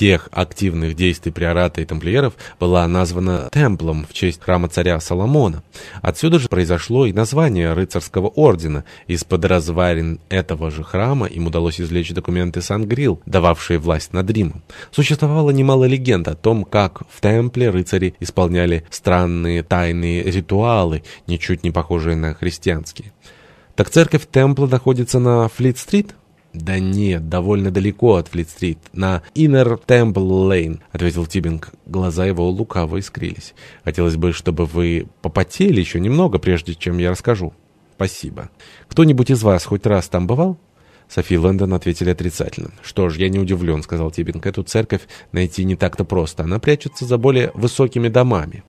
всех активных действий приората и тамплиеров была названа Темплом в честь храма царя Соломона. Отсюда же произошло и название рыцарского ордена. Из-под развалин этого же храма им удалось извлечь документы Сан-Грил, дававшие власть над Римом. Существовало немало легенд о том, как в Темпле рыцари исполняли странные тайные ритуалы, ничуть не похожие на христианские. Так церковь Темпла находится на Флит-стрит? «Да нет, довольно далеко от Флит-стрит, на Иннер Темпл Лейн», — ответил Тибинг. Глаза его лукаво искрились. «Хотелось бы, чтобы вы попотели еще немного, прежде чем я расскажу». «Спасибо. Кто-нибудь из вас хоть раз там бывал?» Софи и Лэндон ответили отрицательно. «Что ж, я не удивлен», — сказал Тибинг. «Эту церковь найти не так-то просто. Она прячется за более высокими домами».